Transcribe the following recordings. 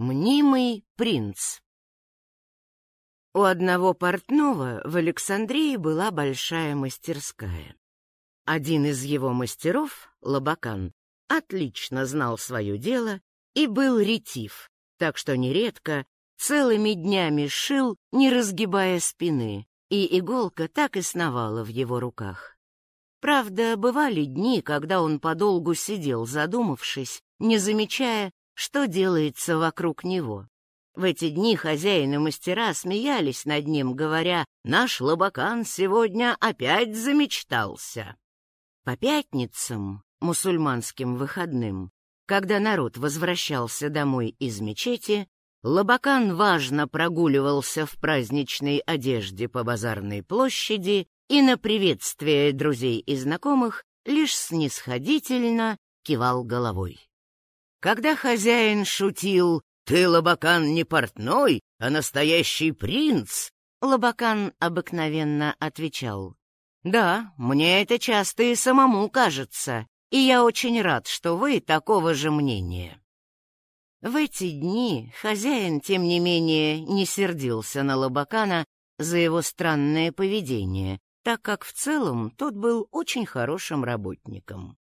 Мнимый принц У одного портного в Александрии была большая мастерская. Один из его мастеров, Лабакан, отлично знал свое дело и был ретив, так что нередко целыми днями шил, не разгибая спины, и иголка так и сновала в его руках. Правда, бывали дни, когда он подолгу сидел, задумавшись, не замечая, что делается вокруг него. В эти дни хозяин мастера смеялись над ним, говоря, «Наш лобакан сегодня опять замечтался». По пятницам, мусульманским выходным, когда народ возвращался домой из мечети, Лобакан важно прогуливался в праздничной одежде по базарной площади и на приветствие друзей и знакомых лишь снисходительно кивал головой. Когда хозяин шутил «Ты, Лобакан, не портной, а настоящий принц», Лобакан обыкновенно отвечал «Да, мне это часто и самому кажется, и я очень рад, что вы такого же мнения». В эти дни хозяин, тем не менее, не сердился на Лобакана за его странное поведение, так как в целом тот был очень хорошим работником.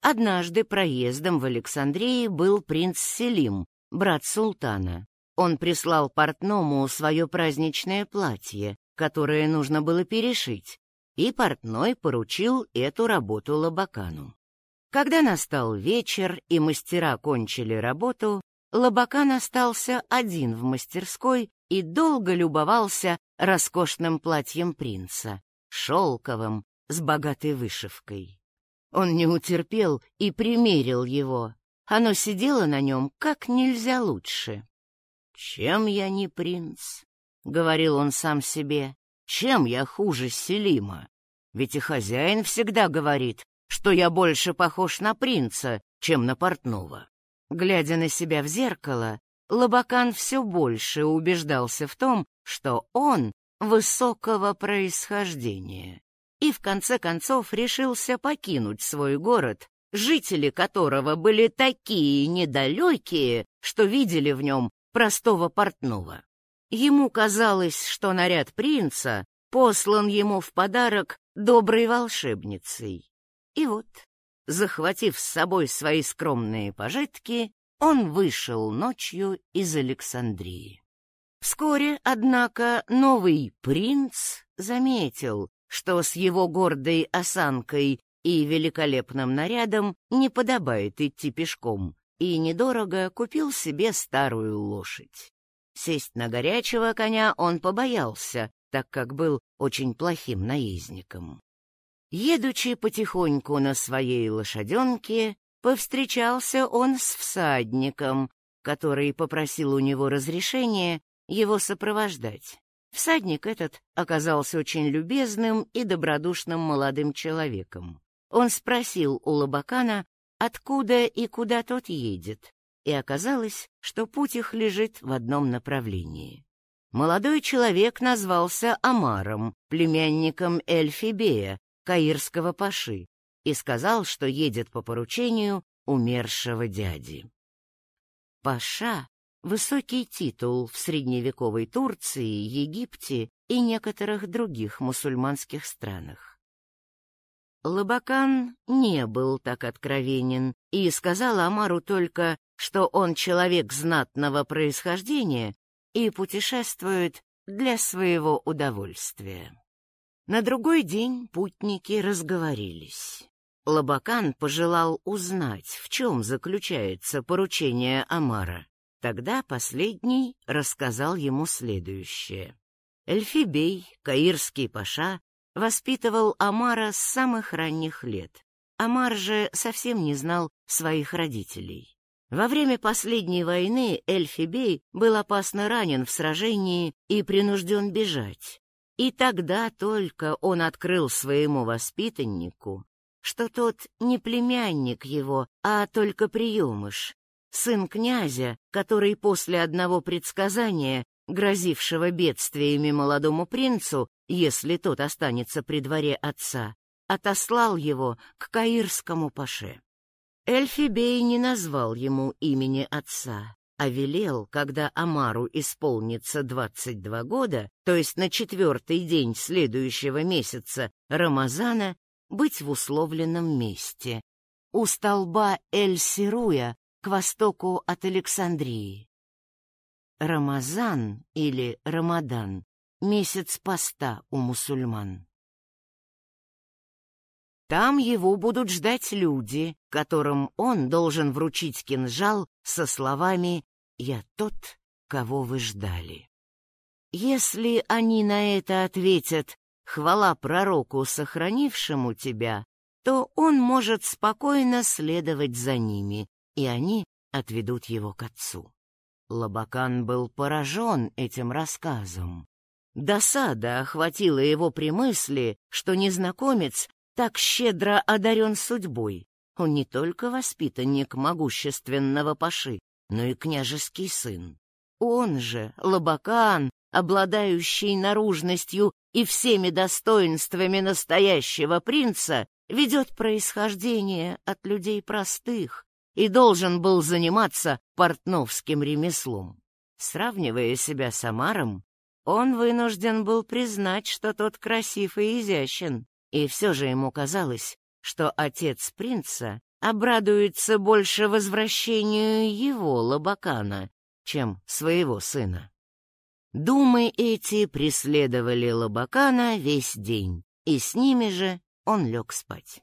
Однажды проездом в Александрии был принц Селим, брат султана. Он прислал портному свое праздничное платье, которое нужно было перешить, и портной поручил эту работу Лабакану. Когда настал вечер и мастера кончили работу, Лабакан остался один в мастерской и долго любовался роскошным платьем принца, шелковым, с богатой вышивкой. Он не утерпел и примерил его. Оно сидело на нем как нельзя лучше. «Чем я не принц?» — говорил он сам себе. «Чем я хуже Селима? Ведь и хозяин всегда говорит, что я больше похож на принца, чем на портного». Глядя на себя в зеркало, Лобакан все больше убеждался в том, что он высокого происхождения и в конце концов решился покинуть свой город, жители которого были такие недалекие, что видели в нем простого портного. Ему казалось, что наряд принца послан ему в подарок доброй волшебницей. И вот, захватив с собой свои скромные пожитки, он вышел ночью из Александрии. Вскоре, однако, новый принц заметил, что с его гордой осанкой и великолепным нарядом не подобает идти пешком, и недорого купил себе старую лошадь. Сесть на горячего коня он побоялся, так как был очень плохим наездником. Едучи потихоньку на своей лошаденке, повстречался он с всадником, который попросил у него разрешения его сопровождать. Всадник этот оказался очень любезным и добродушным молодым человеком. Он спросил у Лобакана, откуда и куда тот едет, и оказалось, что путь их лежит в одном направлении. Молодой человек назвался Амаром, племянником Эльфибея, каирского паши, и сказал, что едет по поручению умершего дяди. Паша Высокий титул в средневековой Турции, Египте и некоторых других мусульманских странах. Лабакан не был так откровенен и сказал Амару только, что он человек знатного происхождения и путешествует для своего удовольствия. На другой день путники разговорились. Лабакан пожелал узнать, в чем заключается поручение Амара. Тогда последний рассказал ему следующее. Эльфибей, каирский паша, воспитывал Амара с самых ранних лет. Амар же совсем не знал своих родителей. Во время последней войны Эльфибей был опасно ранен в сражении и принужден бежать. И тогда только он открыл своему воспитаннику, что тот не племянник его, а только приемыш, сын князя, который после одного предсказания, грозившего бедствиями молодому принцу, если тот останется при дворе отца, отослал его к каирскому паше. Эльфибей не назвал ему имени отца, а велел, когда Амару исполнится 22 года, то есть на четвертый день следующего месяца Рамазана, быть в условленном месте, у столба Эль-Сируя к востоку от Александрии. Рамазан или Рамадан — месяц поста у мусульман. Там его будут ждать люди, которым он должен вручить кинжал со словами «Я тот, кого вы ждали». Если они на это ответят «Хвала пророку, сохранившему тебя», то он может спокойно следовать за ними, и они отведут его к отцу. Лабакан был поражен этим рассказом. Досада охватила его при мысли, что незнакомец так щедро одарен судьбой. Он не только воспитанник могущественного паши, но и княжеский сын. Он же, Лабакан, обладающий наружностью и всеми достоинствами настоящего принца, ведет происхождение от людей простых и должен был заниматься портновским ремеслом. Сравнивая себя с Амаром, он вынужден был признать, что тот красив и изящен, и все же ему казалось, что отец принца обрадуется больше возвращению его Лабакана, чем своего сына. Думы эти преследовали Лабакана весь день, и с ними же он лег спать.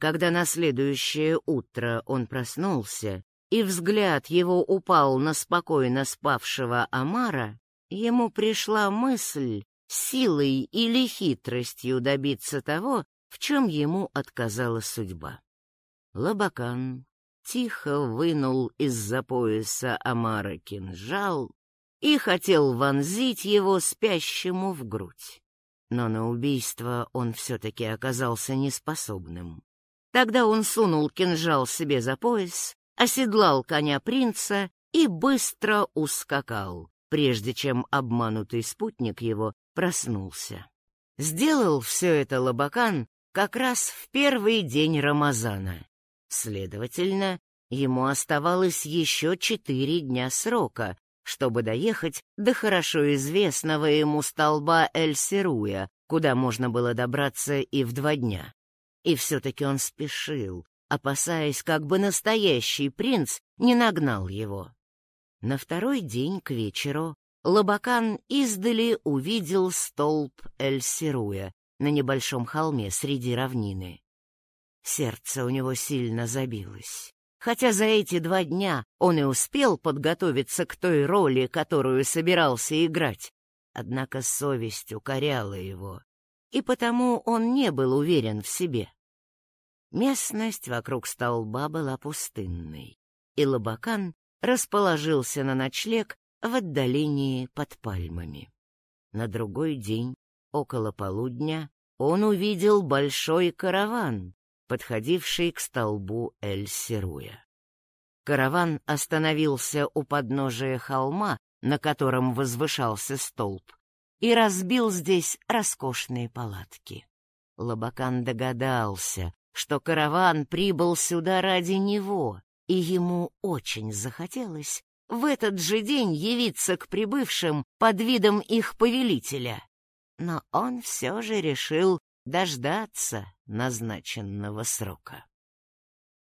Когда на следующее утро он проснулся, и взгляд его упал на спокойно спавшего Амара, ему пришла мысль, силой или хитростью добиться того, в чем ему отказала судьба. Лабакан тихо вынул из-за пояса Амара кинжал и хотел вонзить его спящему в грудь. Но на убийство он все-таки оказался неспособным. Тогда он сунул кинжал себе за пояс, оседлал коня принца и быстро ускакал, прежде чем обманутый спутник его проснулся. Сделал все это Лабакан как раз в первый день Рамазана. Следовательно, ему оставалось еще четыре дня срока, чтобы доехать до хорошо известного ему столба Эль-Серуя, куда можно было добраться и в два дня. И все-таки он спешил, опасаясь, как бы настоящий принц не нагнал его. На второй день к вечеру Лабакан издали увидел столб Эль-Сируя на небольшом холме среди равнины. Сердце у него сильно забилось. Хотя за эти два дня он и успел подготовиться к той роли, которую собирался играть, однако совесть укоряла его, и потому он не был уверен в себе. Местность вокруг столба была пустынной, и Лабакан расположился на ночлег в отдалении под пальмами. На другой день, около полудня, он увидел большой караван, подходивший к столбу Эль-Сируя. Караван остановился у подножия холма, на котором возвышался столб, и разбил здесь роскошные палатки. Лабакан догадался, что караван прибыл сюда ради него, и ему очень захотелось в этот же день явиться к прибывшим под видом их повелителя. Но он все же решил дождаться назначенного срока.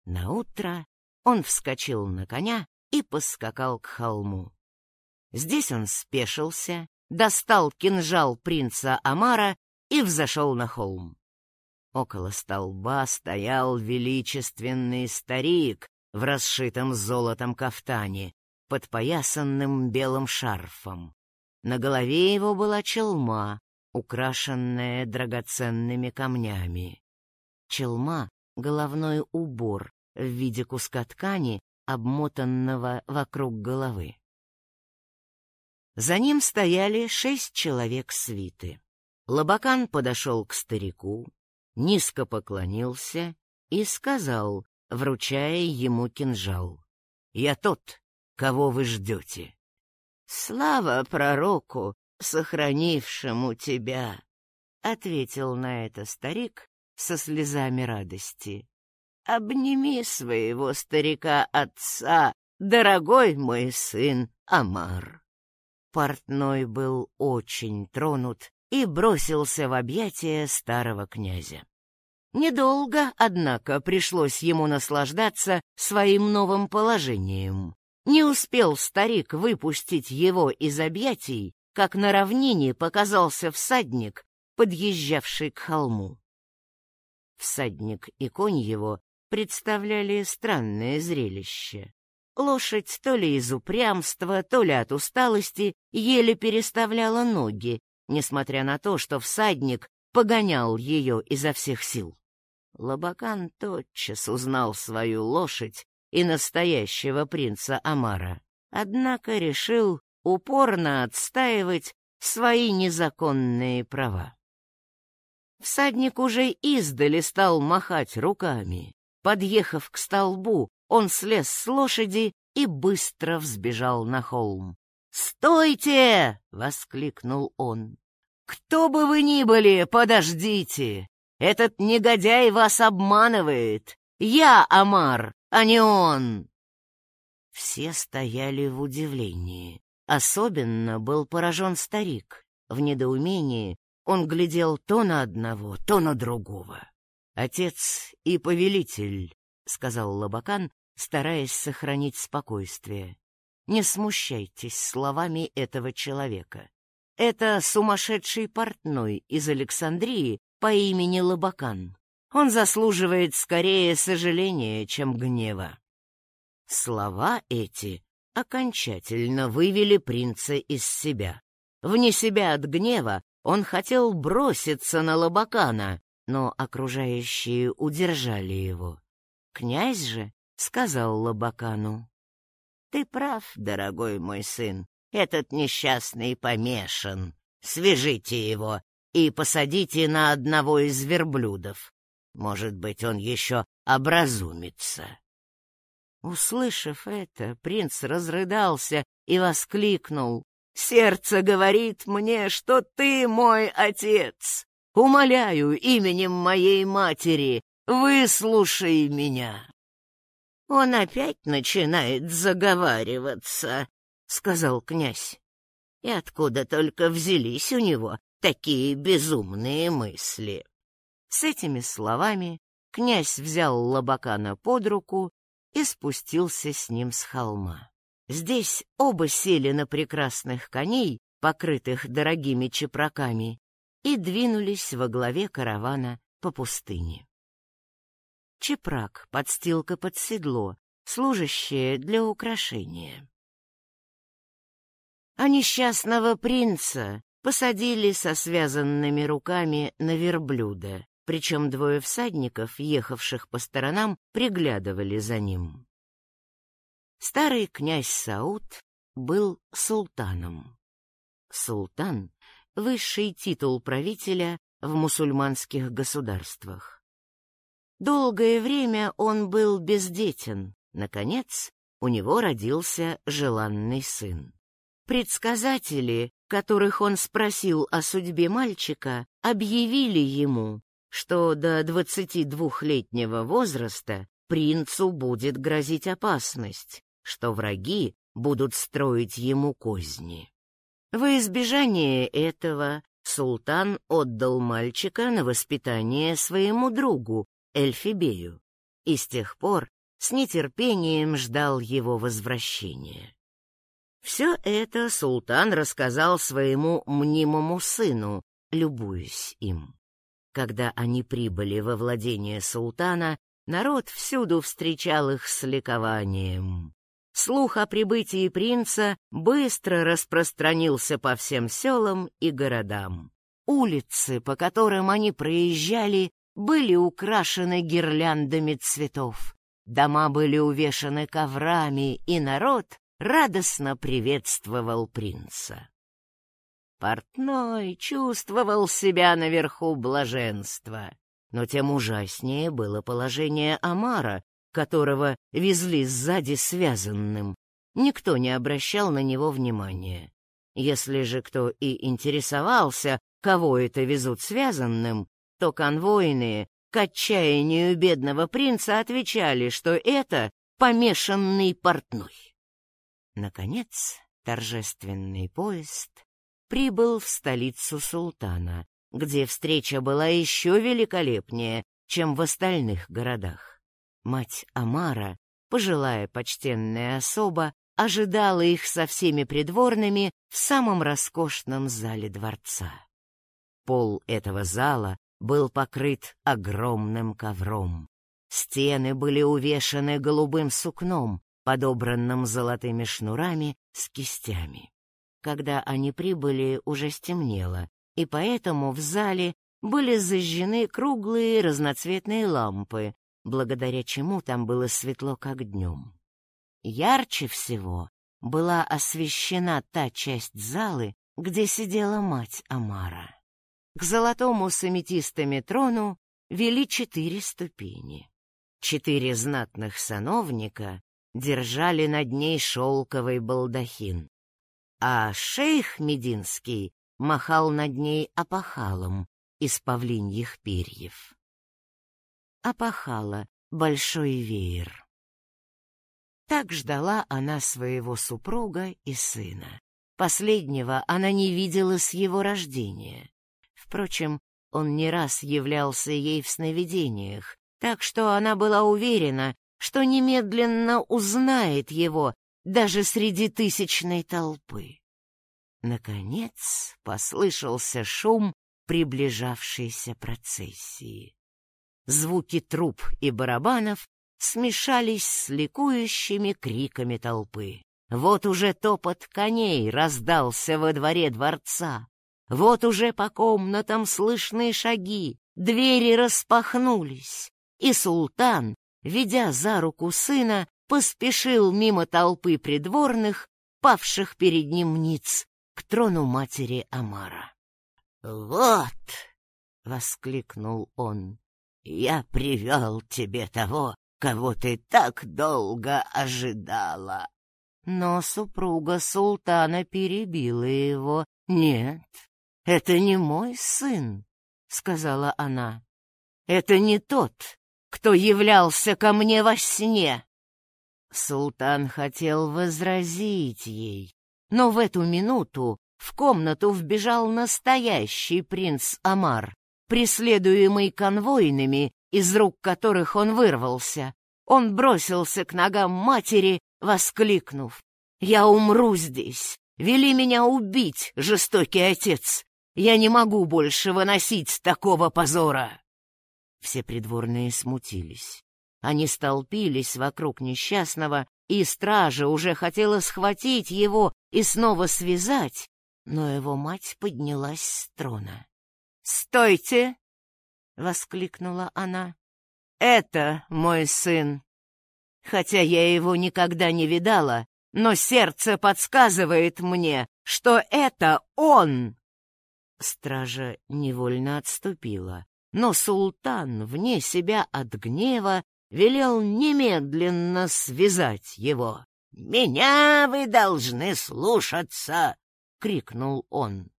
На утро он вскочил на коня и поскакал к холму. Здесь он спешился, достал кинжал принца Амара и взошел на холм. Около столба стоял величественный старик в расшитом золотом кафтане, подпоясанным белым шарфом. На голове его была челма, украшенная драгоценными камнями. Челма — головной убор в виде куска ткани, обмотанного вокруг головы. За ним стояли шесть человек свиты. Лабакан подошел к старику, низко поклонился и сказал, вручая ему кинжал. «Я тот, кого вы ждете. «Слава пророку, сохранившему тебя!» — ответил на это старик со слезами радости. «Обними своего старика-отца дорогой мой сын Амар». Портной был очень тронут и бросился в объятия старого князя. Недолго, однако, пришлось ему наслаждаться своим новым положением. Не успел старик выпустить его из объятий, как на равнине показался всадник, подъезжавший к холму. Всадник и конь его представляли странное зрелище. Лошадь то ли из упрямства, то ли от усталости еле переставляла ноги, несмотря на то, что всадник погонял ее изо всех сил. Лабакан тотчас узнал свою лошадь и настоящего принца Амара, однако решил упорно отстаивать свои незаконные права. Всадник уже издали стал махать руками. Подъехав к столбу, он слез с лошади и быстро взбежал на холм. «Стойте!» — воскликнул он. «Кто бы вы ни были, подождите! Этот негодяй вас обманывает! Я Амар, а не он!» Все стояли в удивлении. Особенно был поражен старик. В недоумении он глядел то на одного, то на другого. «Отец и повелитель», — сказал Лабакан, стараясь сохранить спокойствие. «Не смущайтесь словами этого человека. Это сумасшедший портной из Александрии по имени Лабакан. Он заслуживает скорее сожаления, чем гнева». Слова эти окончательно вывели принца из себя. Вне себя от гнева он хотел броситься на Лобакана, но окружающие удержали его. Князь же сказал Лобакану, «Ты прав, дорогой мой сын, этот несчастный помешан. Свяжите его и посадите на одного из верблюдов. Может быть, он еще образумится». Услышав это, принц разрыдался и воскликнул. «Сердце говорит мне, что ты мой отец. Умоляю именем моей матери, выслушай меня». «Он опять начинает заговариваться», — сказал князь. «И откуда только взялись у него такие безумные мысли?» С этими словами князь взял Лобакана под руку и спустился с ним с холма. Здесь оба сели на прекрасных коней, покрытых дорогими чепраками, и двинулись во главе каравана по пустыне. Чепрак, подстилка под седло, служащее для украшения. А несчастного принца посадили со связанными руками на верблюда, причем двое всадников, ехавших по сторонам, приглядывали за ним. Старый князь Сауд был султаном. Султан — высший титул правителя в мусульманских государствах. Долгое время он был бездетен. Наконец, у него родился желанный сын. Предсказатели, которых он спросил о судьбе мальчика, объявили ему, что до двадцати двухлетнего возраста принцу будет грозить опасность, что враги будут строить ему козни. Во избежание этого султан отдал мальчика на воспитание своему другу Эльфибею и с тех пор с нетерпением ждал его возвращения. Все это султан рассказал своему мнимому сыну, любуясь им. Когда они прибыли во владение султана, народ всюду встречал их с ликованием. Слух о прибытии принца быстро распространился по всем селам и городам. Улицы, по которым они проезжали, были украшены гирляндами цветов. Дома были увешаны коврами, и народ радостно приветствовал принца. Портной чувствовал себя наверху блаженства, но тем ужаснее было положение Амара, которого везли сзади связанным. Никто не обращал на него внимания. Если же кто и интересовался, кого это везут связанным, то конвойные к отчаянию бедного принца отвечали, что это помешанный портной. Наконец, торжественный поезд прибыл в столицу султана, где встреча была еще великолепнее, чем в остальных городах. Мать Амара, пожилая почтенная особа, ожидала их со всеми придворными в самом роскошном зале дворца. Пол этого зала был покрыт огромным ковром. Стены были увешаны голубым сукном, подобранным золотыми шнурами с кистями. Когда они прибыли, уже стемнело, и поэтому в зале были зажжены круглые разноцветные лампы, благодаря чему там было светло, как днем. Ярче всего была освещена та часть залы, где сидела мать Амара. К золотому с аметистами трону вели четыре ступени. Четыре знатных сановника держали над ней шелковый балдахин, а шейх Мединский махал над ней опахалом из павлиньих перьев. Опахала — большой веер. Так ждала она своего супруга и сына. Последнего она не видела с его рождения. Впрочем, он не раз являлся ей в сновидениях, так что она была уверена, что немедленно узнает его даже среди тысячной толпы. Наконец послышался шум приближавшейся процессии. Звуки труб и барабанов смешались с ликующими криками толпы. Вот уже топот коней раздался во дворе дворца. Вот уже по комнатам слышны шаги, двери распахнулись, и султан, ведя за руку сына, поспешил мимо толпы придворных, павших перед ним ниц, к трону матери Амара. «Вот!» — воскликнул он. «Я привел тебе того, кого ты так долго ожидала». Но супруга султана перебила его. «Нет, это не мой сын», — сказала она. «Это не тот, кто являлся ко мне во сне». Султан хотел возразить ей, но в эту минуту в комнату вбежал настоящий принц Амар, преследуемый конвойными, из рук которых он вырвался. Он бросился к ногам матери, воскликнув. «Я умру здесь! Вели меня убить, жестокий отец! Я не могу больше выносить такого позора!» Все придворные смутились. Они столпились вокруг несчастного, и стража уже хотела схватить его и снова связать, но его мать поднялась с трона. «Стойте!» — воскликнула она. «Это мой сын. Хотя я его никогда не видала, но сердце подсказывает мне, что это он!» Стража невольно отступила, но султан, вне себя от гнева, велел немедленно связать его. «Меня вы должны слушаться!» — крикнул он.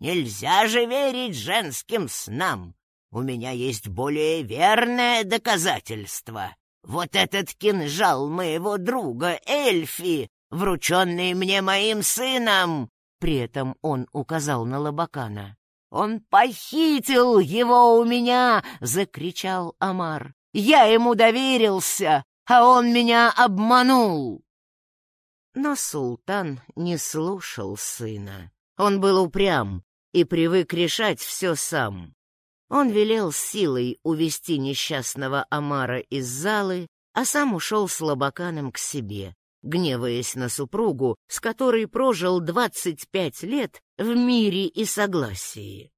«Нельзя же верить женским снам! У меня есть более верное доказательство. Вот этот кинжал моего друга Эльфи, врученный мне моим сыном!» При этом он указал на Лобакана. «Он похитил его у меня!» — закричал Амар. «Я ему доверился, а он меня обманул!» Но султан не слушал сына. Он был упрям и привык решать все сам. Он велел силой увести несчастного Амара из залы, а сам ушел с Лобаканом к себе, гневаясь на супругу, с которой прожил двадцать пять лет в мире и согласии.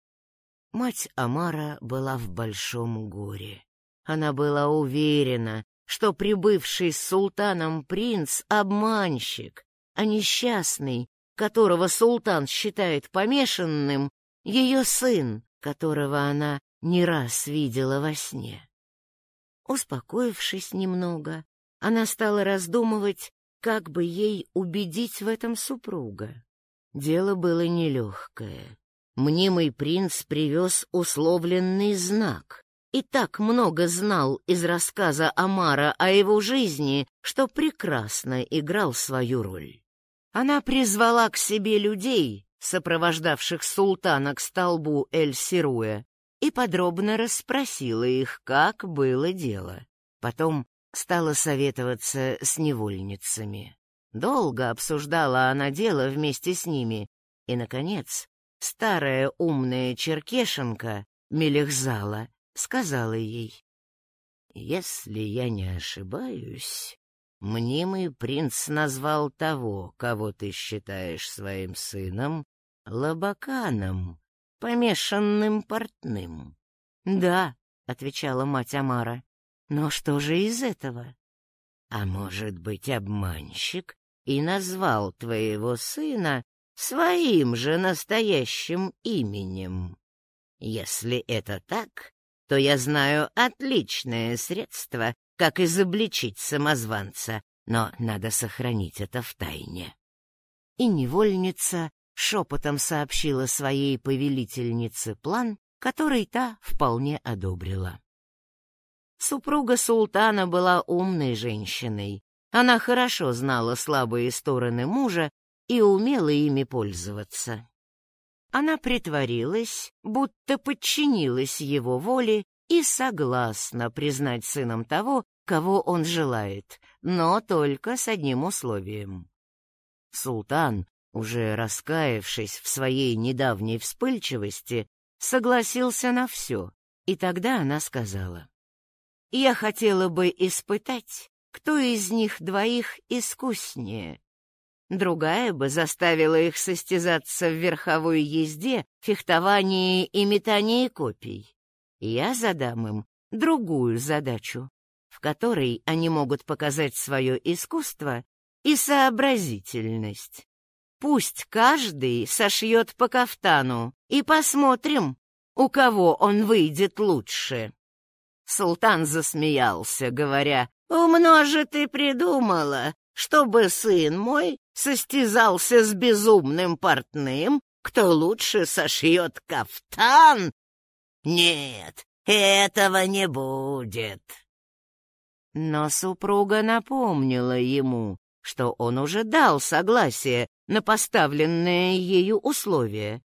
Мать Амара была в большом горе. Она была уверена, что прибывший с султаном принц — обманщик, а несчастный, которого султан считает помешанным, ее сын, которого она не раз видела во сне. Успокоившись немного, она стала раздумывать, как бы ей убедить в этом супруга. Дело было нелегкое. Мнимый принц привез условленный знак, и так много знал из рассказа Амара о его жизни, что прекрасно играл свою роль. Она призвала к себе людей, сопровождавших султана к столбу Эль-Сируэ, и подробно расспросила их, как было дело. Потом стала советоваться с невольницами. Долго обсуждала она дело вместе с ними, и, наконец, старая умная черкешенка Мелехзала сказала ей, «Если я не ошибаюсь, мнимый принц назвал того, кого ты считаешь своим сыном, Лабаканом, помешанным портным». «Да», — отвечала мать Амара, — «но что же из этого?» «А может быть, обманщик и назвал твоего сына своим же настоящим именем. Если это так, то я знаю отличное средство, как изобличить самозванца, но надо сохранить это в тайне. И невольница шепотом сообщила своей повелительнице план, который та вполне одобрила. Супруга султана была умной женщиной. Она хорошо знала слабые стороны мужа и умела ими пользоваться. Она притворилась, будто подчинилась его воле и согласна признать сыном того, кого он желает, но только с одним условием. Султан, уже раскаявшись в своей недавней вспыльчивости, согласился на все, и тогда она сказала, «Я хотела бы испытать, кто из них двоих искуснее, Другая бы заставила их состязаться в верховой езде, фехтовании и метании копий. Я задам им другую задачу, в которой они могут показать свое искусство и сообразительность. Пусть каждый сошьет по кафтану, и посмотрим, у кого он выйдет лучше. Султан засмеялся, говоря, «Умно же ты придумала, чтобы сын мой состязался с безумным портным, кто лучше сошьет кафтан? Нет, этого не будет. Но супруга напомнила ему, что он уже дал согласие на поставленное ею условие,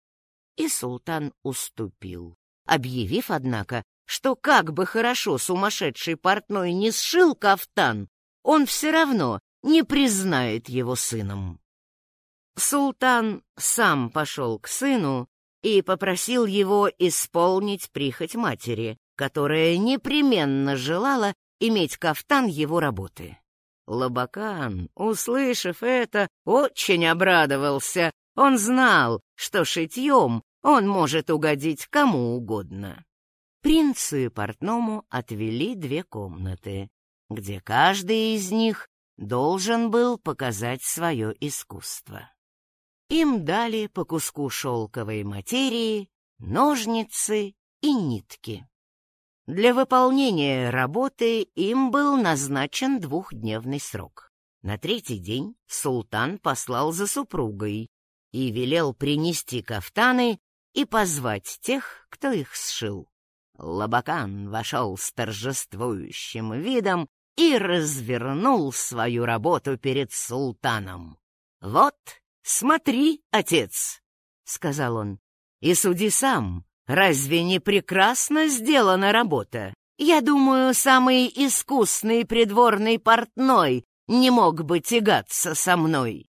и султан уступил, объявив, однако, что как бы хорошо сумасшедший портной не сшил кафтан, он все равно не признает его сыном. Султан сам пошел к сыну и попросил его исполнить прихоть матери, которая непременно желала иметь кафтан его работы. Лабакан, услышав это, очень обрадовался. Он знал, что шитьем он может угодить кому угодно. Принцу и портному отвели две комнаты, где каждый из них должен был показать свое искусство. Им дали по куску шелковой материи, ножницы и нитки. Для выполнения работы им был назначен двухдневный срок. На третий день султан послал за супругой и велел принести кафтаны и позвать тех, кто их сшил. Лабакан вошел с торжествующим видом и развернул свою работу перед султаном. «Вот, смотри, отец!» — сказал он. «И суди сам, разве не прекрасно сделана работа? Я думаю, самый искусный придворный портной не мог бы тягаться со мной».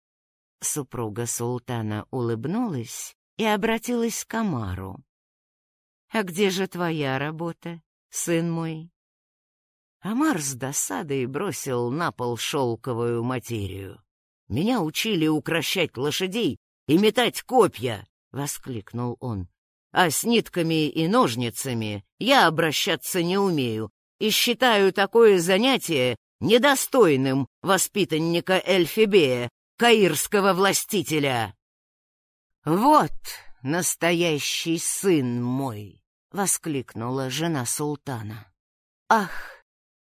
Супруга султана улыбнулась и обратилась к Амару. «А где же твоя работа, сын мой?» Амар с досадой бросил на пол шелковую материю. «Меня учили укращать лошадей и метать копья!» — воскликнул он. «А с нитками и ножницами я обращаться не умею и считаю такое занятие недостойным воспитанника Эльфибея, каирского властителя». «Вот настоящий сын мой!» — воскликнула жена султана. «Ах,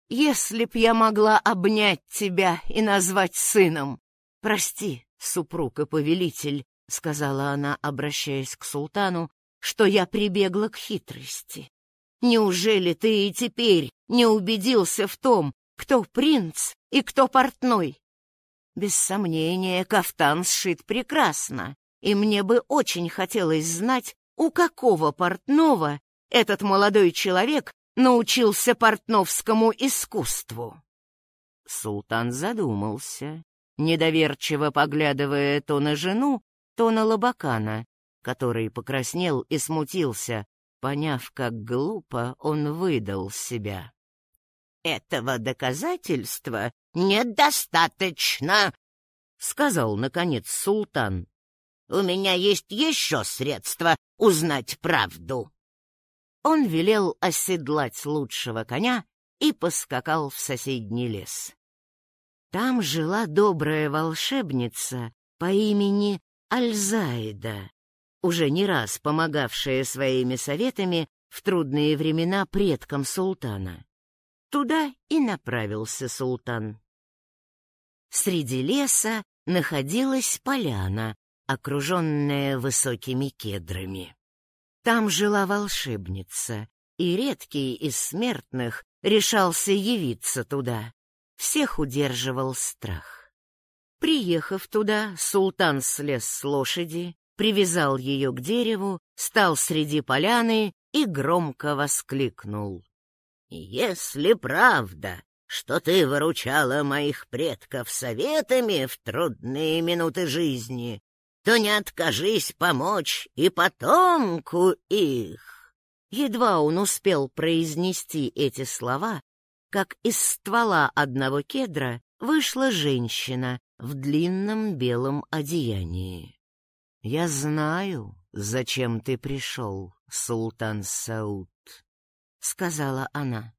если б я могла обнять тебя и назвать сыном. Прости, супруг и повелитель, — сказала она, обращаясь к султану, — что я прибегла к хитрости. Неужели ты и теперь не убедился в том, кто принц и кто портной? Без сомнения, кафтан сшит прекрасно, и мне бы очень хотелось знать, у какого портного этот молодой человек научился портновскому искусству. Султан задумался, недоверчиво поглядывая то на жену, то на Лобакана, который покраснел и смутился, поняв, как глупо он выдал себя. «Этого доказательства недостаточно», — сказал, наконец, султан. «У меня есть еще средства узнать правду». Он велел оседлать лучшего коня и поскакал в соседний лес. Там жила добрая волшебница по имени Альзаида, уже не раз помогавшая своими советами в трудные времена предкам султана. Туда и направился султан. Среди леса находилась поляна, окруженная высокими кедрами. Там жила волшебница, и редкий из смертных решался явиться туда. Всех удерживал страх. Приехав туда, султан слез с лошади, привязал ее к дереву, стал среди поляны и громко воскликнул. «Если правда, что ты выручала моих предков советами в трудные минуты жизни, то не откажись помочь и потомку их». Едва он успел произнести эти слова, как из ствола одного кедра вышла женщина в длинном белом одеянии. «Я знаю, зачем ты пришел, султан Сауд», — сказала она.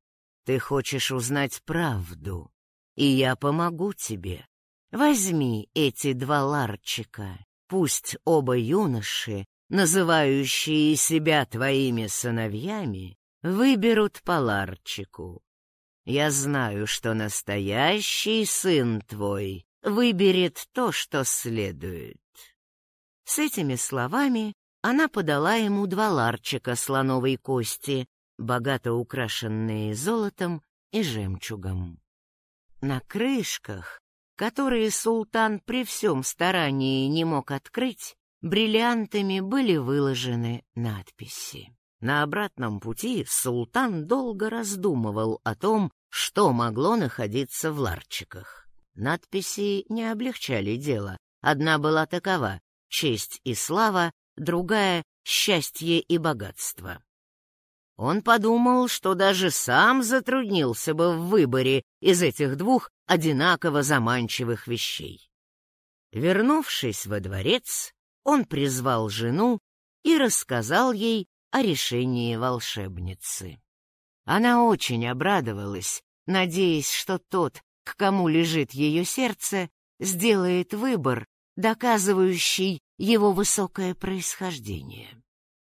«Ты хочешь узнать правду, и я помогу тебе. Возьми эти два ларчика, пусть оба юноши, называющие себя твоими сыновьями, выберут по ларчику. Я знаю, что настоящий сын твой выберет то, что следует. С этими словами она подала ему два ларчика слоновой кости, богато украшенные золотом и жемчугом. На крышках, которые султан при всем старании не мог открыть, бриллиантами были выложены надписи. На обратном пути султан долго раздумывал о том, что могло находиться в ларчиках. Надписи не облегчали дело. Одна была такова честь и слава, другая — счастье и богатство. Он подумал, что даже сам затруднился бы в выборе из этих двух одинаково заманчивых вещей. Вернувшись во дворец, он призвал жену и рассказал ей о решении волшебницы. Она очень обрадовалась, надеясь, что тот, к кому лежит ее сердце, сделает выбор, доказывающий его высокое происхождение.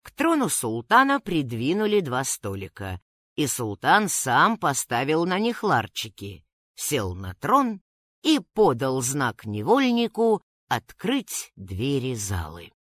К трону султана придвинули два столика, и султан сам поставил на них ларчики, сел на трон и подал знак невольнику открыть двери залы.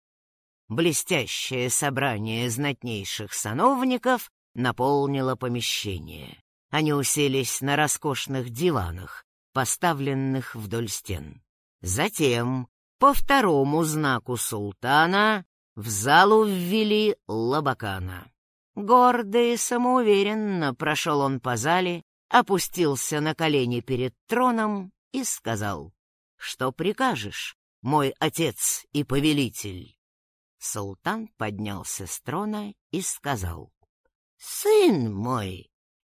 Блестящее собрание знатнейших сановников наполнило помещение. Они уселись на роскошных диванах, поставленных вдоль стен. Затем по второму знаку султана в залу ввели Лабакана. Гордо и самоуверенно прошел он по зале, опустился на колени перед троном и сказал, «Что прикажешь, мой отец и повелитель?» Султан поднялся с трона и сказал, «Сын мой,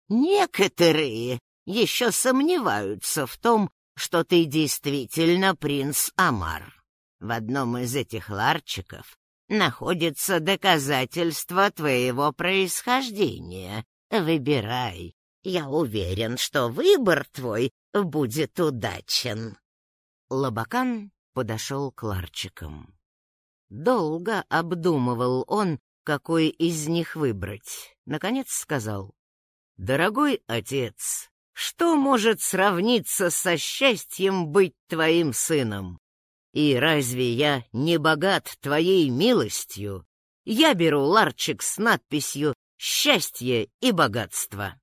некоторые еще сомневаются в том, что ты действительно принц Амар. В одном из этих ларчиков находится доказательство твоего происхождения. Выбирай. Я уверен, что выбор твой будет удачен. Лобакан подошел к ларчикам. Долго обдумывал он, какой из них выбрать. Наконец сказал. «Дорогой отец, что может сравниться со счастьем быть твоим сыном? И разве я не богат твоей милостью? Я беру ларчик с надписью счастье и богатство.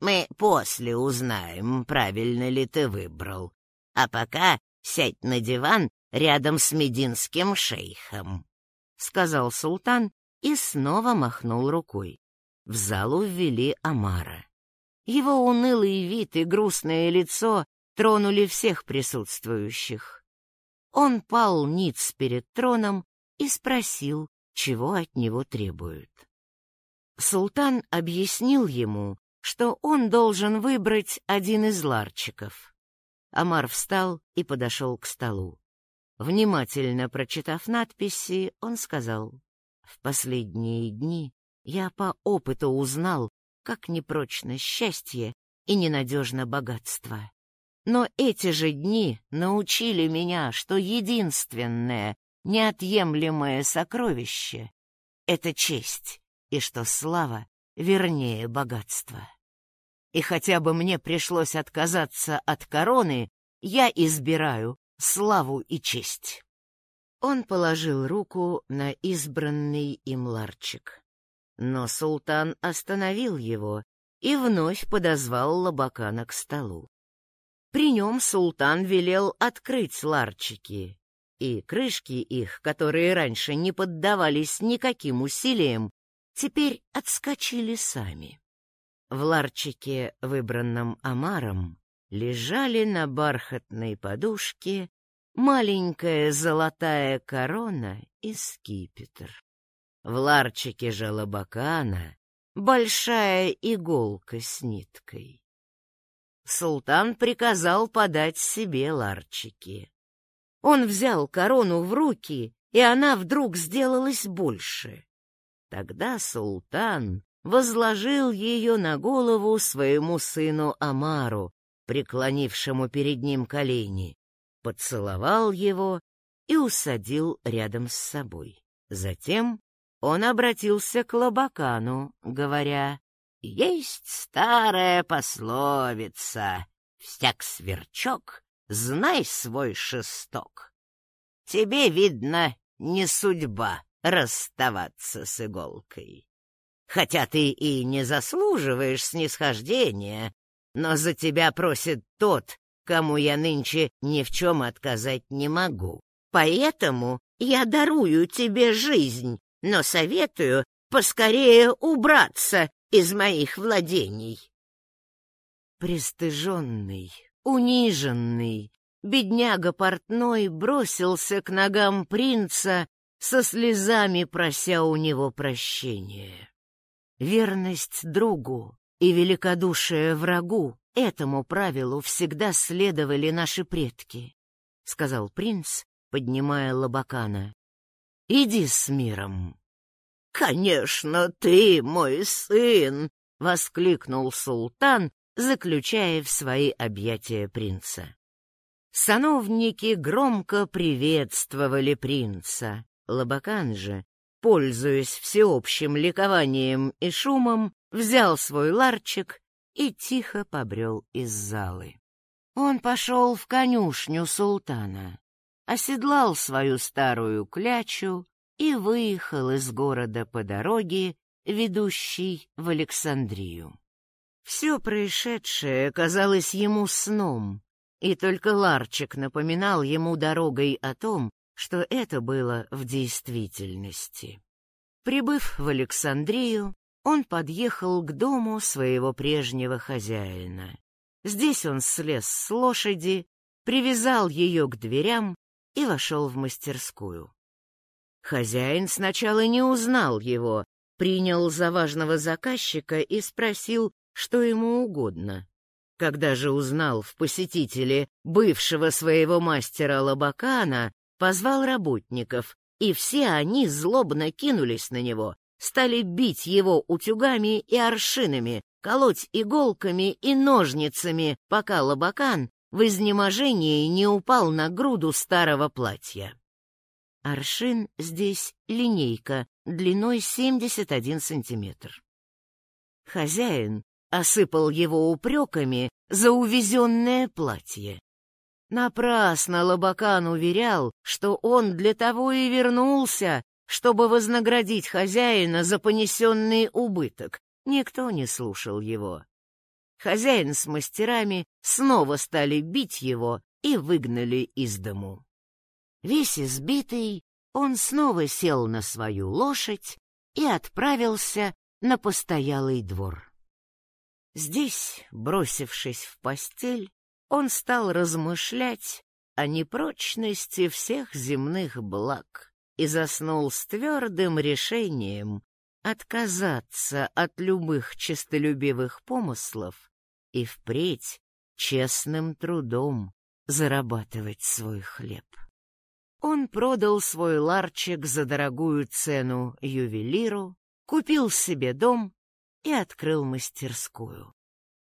Мы после узнаем, правильно ли ты выбрал. А пока сядь на диван рядом с мединским шейхом, — сказал султан и снова махнул рукой. В залу ввели Амара. Его унылый вид и грустное лицо тронули всех присутствующих. Он пал ниц перед троном и спросил, чего от него требуют. Султан объяснил ему, что он должен выбрать один из ларчиков. Амар встал и подошел к столу. Внимательно прочитав надписи, он сказал, «В последние дни я по опыту узнал, как непрочно счастье и ненадежно богатство. Но эти же дни научили меня, что единственное, неотъемлемое сокровище — это честь, и что слава вернее богатства. И хотя бы мне пришлось отказаться от короны, я избираю славу и честь. Он положил руку на избранный им ларчик. Но султан остановил его и вновь подозвал Лабакана к столу. При нем султан велел открыть ларчики, и крышки их, которые раньше не поддавались никаким усилиям, теперь отскочили сами. В ларчике, выбранном Амаром, лежали на бархатной подушке маленькая золотая корона и скипетр. В ларчике же лобакана большая иголка с ниткой. Султан приказал подать себе ларчики. Он взял корону в руки, и она вдруг сделалась больше. Тогда султан возложил ее на голову своему сыну Амару, преклонившему перед ним колени, поцеловал его и усадил рядом с собой. Затем он обратился к Лобакану, говоря, «Есть старая пословица, всяк сверчок, знай свой шесток. Тебе, видно, не судьба расставаться с иголкой. Хотя ты и не заслуживаешь снисхождения, но за тебя просит тот, кому я нынче ни в чем отказать не могу. Поэтому я дарую тебе жизнь, но советую поскорее убраться из моих владений. Пристыженный, униженный, бедняга портной бросился к ногам принца, со слезами прося у него прощения. Верность другу и великодушие врагу этому правилу всегда следовали наши предки, — сказал принц, поднимая Лобакана. — Иди с миром. — Конечно, ты мой сын! — воскликнул султан, заключая в свои объятия принца. Сановники громко приветствовали принца. Лабакан же, пользуясь всеобщим ликованием и шумом, взял свой ларчик и тихо побрел из залы. Он пошел в конюшню султана, оседлал свою старую клячу и выехал из города по дороге, ведущей в Александрию. Все происшедшее казалось ему сном, и только ларчик напоминал ему дорогой о том, что это было в действительности. Прибыв в Александрию, он подъехал к дому своего прежнего хозяина. Здесь он слез с лошади, привязал ее к дверям и вошел в мастерскую. Хозяин сначала не узнал его, принял за важного заказчика и спросил, что ему угодно. Когда же узнал в посетителе бывшего своего мастера Лабакана, позвал работников, и все они злобно кинулись на него, стали бить его утюгами и аршинами, колоть иголками и ножницами, пока Лобакан в изнеможении не упал на груду старого платья. Аршин здесь линейка, длиной 71 сантиметр. Хозяин осыпал его упреками за увезенное платье. Напрасно Лобакан уверял, что он для того и вернулся, чтобы вознаградить хозяина за понесенный убыток. Никто не слушал его. Хозяин с мастерами снова стали бить его и выгнали из дому. Весь избитый, он снова сел на свою лошадь и отправился на постоялый двор. Здесь, бросившись в постель, он стал размышлять о непрочности всех земных благ и заснул с твердым решением отказаться от любых честолюбивых помыслов и впредь честным трудом зарабатывать свой хлеб. Он продал свой ларчик за дорогую цену ювелиру, купил себе дом и открыл мастерскую.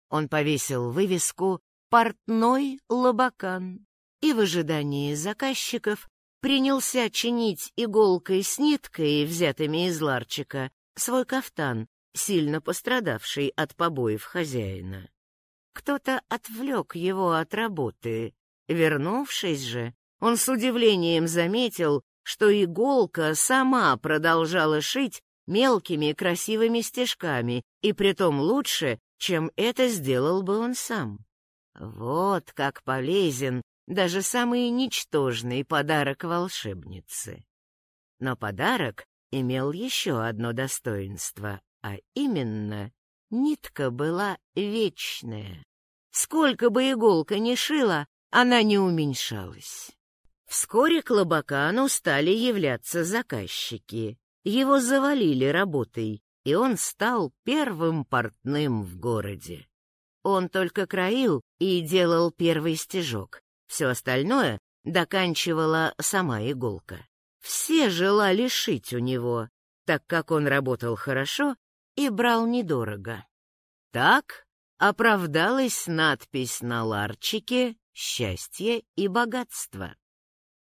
Он повесил вывеску «Портной Лобакан» и в ожидании заказчиков принялся чинить иголкой с ниткой, взятыми из ларчика, свой кафтан, сильно пострадавший от побоев хозяина. Кто-то отвлек его от работы. Вернувшись же, он с удивлением заметил, что иголка сама продолжала шить мелкими красивыми стежками, и притом лучше, чем это сделал бы он сам. Вот как полезен даже самый ничтожный подарок волшебницы. Но подарок имел еще одно достоинство, а именно нитка была вечная. Сколько бы иголка ни шила, она не уменьшалась. Вскоре к Лобакану стали являться заказчики. Его завалили работой, и он стал первым портным в городе. Он только краил и делал первый стежок. Все остальное доканчивала сама иголка. Все желали шить у него, так как он работал хорошо и брал недорого. Так оправдалась надпись на ларчике «Счастье и богатство».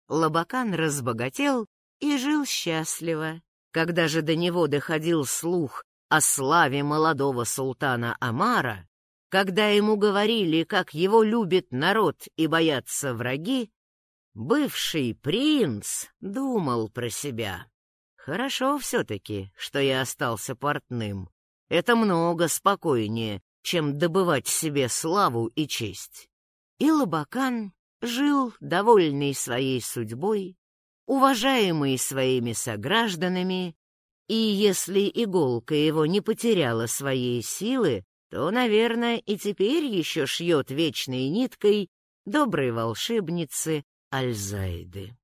Лобакан разбогател и жил счастливо. Когда же до него доходил слух о славе молодого султана Амара, когда ему говорили, как его любит народ и боятся враги, бывший принц думал про себя. Хорошо все-таки, что я остался портным. Это много спокойнее, чем добывать себе славу и честь. И Лобакан жил, довольный своей судьбой, уважаемый своими согражданами, и если иголка его не потеряла своей силы, то, наверное, и теперь еще шьет вечной ниткой доброй волшебницы Альзайды.